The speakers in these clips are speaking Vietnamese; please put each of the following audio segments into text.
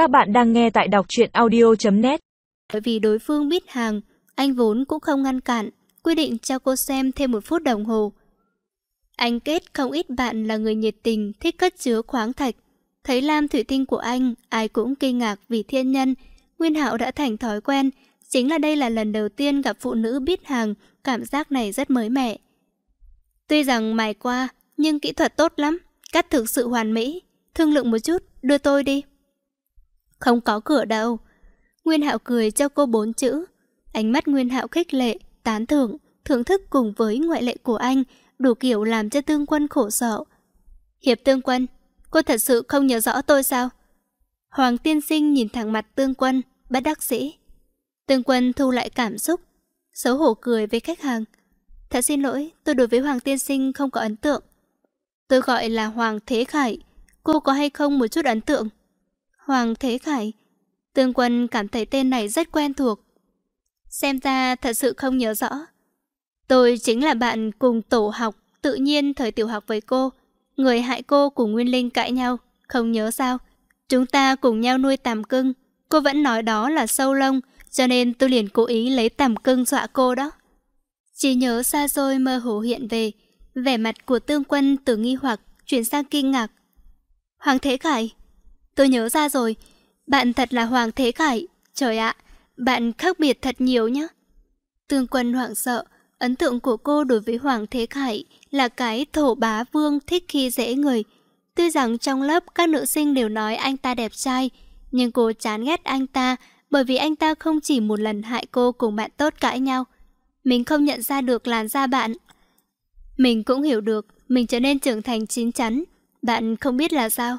Các bạn đang nghe tại đọc truyện audio.net Bởi vì đối phương biết hàng, anh vốn cũng không ngăn cản, quy định cho cô xem thêm một phút đồng hồ. Anh kết không ít bạn là người nhiệt tình, thích cất chứa khoáng thạch. Thấy lam thủy tinh của anh, ai cũng kinh ngạc vì thiên nhân. Nguyên Hạo đã thành thói quen, chính là đây là lần đầu tiên gặp phụ nữ biết hàng, cảm giác này rất mới mẻ. Tuy rằng mài qua, nhưng kỹ thuật tốt lắm, cắt thực sự hoàn mỹ. Thương lượng một chút, đưa tôi đi. Không có cửa đâu. Nguyên Hạo cười cho cô bốn chữ. Ánh mắt Nguyên Hạo khích lệ, tán thưởng, thưởng thức cùng với ngoại lệ của anh, đủ kiểu làm cho tương quân khổ sở. Hiệp tương quân, cô thật sự không nhớ rõ tôi sao? Hoàng tiên sinh nhìn thẳng mặt tương quân, bất đắc sĩ. Tương quân thu lại cảm xúc, xấu hổ cười với khách hàng. Thật xin lỗi, tôi đối với Hoàng tiên sinh không có ấn tượng. Tôi gọi là Hoàng Thế Khải, cô có hay không một chút ấn tượng? Hoàng Thế Khải. Tương quân cảm thấy tên này rất quen thuộc. Xem ra thật sự không nhớ rõ. Tôi chính là bạn cùng tổ học, tự nhiên thời tiểu học với cô. Người hại cô cùng Nguyên Linh cãi nhau, không nhớ sao. Chúng ta cùng nhau nuôi tàm cưng. Cô vẫn nói đó là sâu lông, cho nên tôi liền cố ý lấy tàm cưng dọa cô đó. Chỉ nhớ xa xôi mơ hồ hiện về, vẻ mặt của tương quân từ nghi hoặc chuyển sang kinh ngạc. Hoàng Thế Khải, tôi nhớ ra rồi, bạn thật là Hoàng Thế Khải, trời ạ, bạn khác biệt thật nhiều nhé. Tương quân hoảng sợ, ấn tượng của cô đối với Hoàng Thế Khải là cái thổ bá vương thích khi dễ người. Tuy rằng trong lớp các nữ sinh đều nói anh ta đẹp trai, nhưng cô chán ghét anh ta bởi vì anh ta không chỉ một lần hại cô cùng bạn tốt cãi nhau. Mình không nhận ra được làn da bạn. Mình cũng hiểu được mình trở nên trưởng thành chín chắn. Bạn không biết là sao?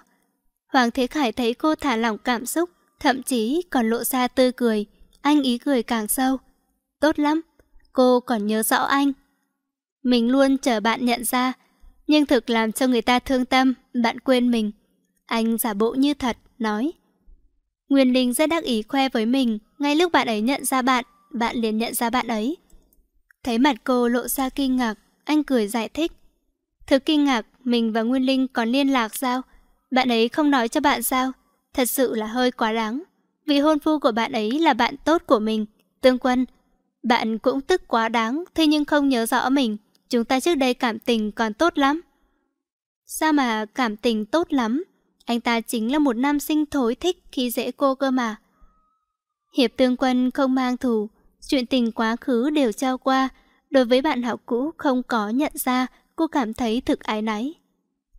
Hoàng Thế Khải thấy cô thả lỏng cảm xúc, thậm chí còn lộ ra tươi cười. Anh ý cười càng sâu. Tốt lắm, cô còn nhớ rõ anh. Mình luôn chờ bạn nhận ra, nhưng thực làm cho người ta thương tâm, bạn quên mình. Anh giả bộ như thật, nói. Nguyên Linh rất đắc ý khoe với mình, ngay lúc bạn ấy nhận ra bạn, bạn liền nhận ra bạn ấy. Thấy mặt cô lộ ra kinh ngạc, anh cười giải thích. Thực kinh ngạc, mình và Nguyên Linh còn liên lạc sao? Bạn ấy không nói cho bạn sao? Thật sự là hơi quá đáng. Vị hôn phu của bạn ấy là bạn tốt của mình. Tương Quân, bạn cũng tức quá đáng, thế nhưng không nhớ rõ mình. Chúng ta trước đây cảm tình còn tốt lắm. Sao mà cảm tình tốt lắm? Anh ta chính là một nam sinh thối thích khi dễ cô cơ mà. Hiệp Tương Quân không mang thù, chuyện tình quá khứ đều trao qua. Đối với bạn học cũ không có nhận ra, cô cảm thấy thực ái náy.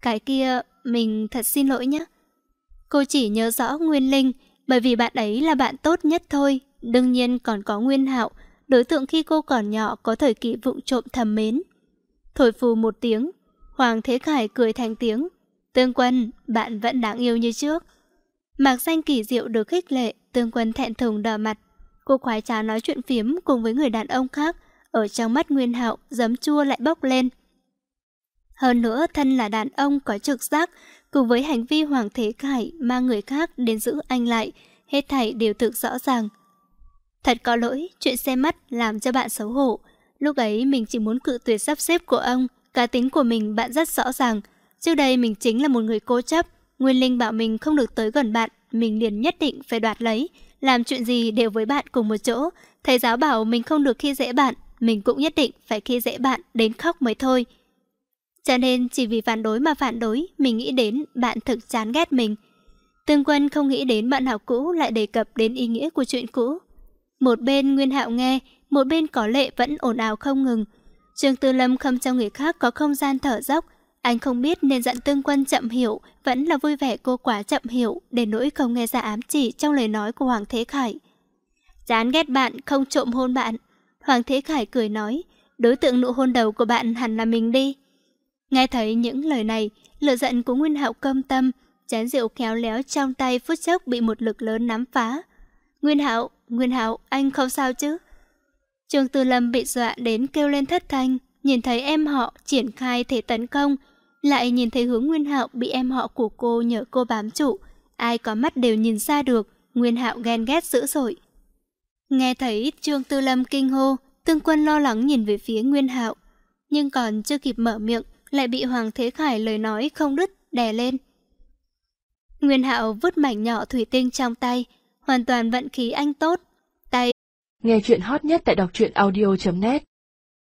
Cái kia, mình thật xin lỗi nhé. Cô chỉ nhớ rõ Nguyên Linh, bởi vì bạn ấy là bạn tốt nhất thôi. Đương nhiên còn có Nguyên Hạo, đối tượng khi cô còn nhỏ có thời kỳ vụng trộm thầm mến. Thổi phù một tiếng, Hoàng Thế Khải cười thành tiếng. Tương Quân, bạn vẫn đáng yêu như trước. Mạc danh kỳ diệu được khích lệ, Tương Quân thẹn thùng đỏ mặt. Cô khoái trá nói chuyện phiếm cùng với người đàn ông khác, ở trong mắt Nguyên Hạo, giấm chua lại bốc lên. Hơn nữa, thân là đàn ông có trực giác, cùng với hành vi Hoàng Thế Khải mang người khác đến giữ anh lại, hết thảy đều thực rõ ràng. Thật có lỗi, chuyện xe mắt làm cho bạn xấu hổ. Lúc ấy mình chỉ muốn cự tuyệt sắp xếp của ông, cá tính của mình bạn rất rõ ràng. Trước đây mình chính là một người cố chấp, Nguyên Linh bảo mình không được tới gần bạn, mình liền nhất định phải đoạt lấy. Làm chuyện gì đều với bạn cùng một chỗ. Thầy giáo bảo mình không được khi dễ bạn, mình cũng nhất định phải khi dễ bạn đến khóc mới thôi. Cho nên chỉ vì phản đối mà phản đối, mình nghĩ đến bạn thực chán ghét mình. Tương Quân không nghĩ đến bạn học cũ lại đề cập đến ý nghĩa của chuyện cũ. Một bên Nguyên Hạo nghe, một bên có lệ vẫn ồn ào không ngừng. Trương Tư Lâm không cho người khác có không gian thở dốc. Anh không biết nên dặn Tương Quân chậm hiểu, vẫn là vui vẻ cô quá chậm hiểu, để nỗi không nghe ra ám chỉ trong lời nói của Hoàng Thế Khải. Chán ghét bạn, không trộm hôn bạn. Hoàng Thế Khải cười nói, đối tượng nụ hôn đầu của bạn hẳn là mình đi. Nghe thấy những lời này, lửa giận của Nguyên Hạo câm tâm, chén rượu khéo léo trong tay phút chốc bị một lực lớn nắm phá. Nguyên Hạo, Nguyên Hạo, anh không sao chứ? Trường tư Lâm bị dọa đến kêu lên thất thanh, nhìn thấy em họ triển khai thể tấn công, lại nhìn thấy hướng Nguyên Hạo bị em họ của cô nhờ cô bám trụ, ai có mắt đều nhìn ra được, Nguyên Hạo ghen ghét dữ dội. Nghe thấy Trương Tư Lâm kinh hô, Tương Quân lo lắng nhìn về phía Nguyên Hạo, nhưng còn chưa kịp mở miệng, lại bị Hoàng Thế Khải lời nói không đứt đè lên. Nguyên Hạo vứt mảnh nhỏ thủy tinh trong tay, hoàn toàn vận khí anh tốt. Tay Nghe chuyện hot nhất tại đọc truyện audio.net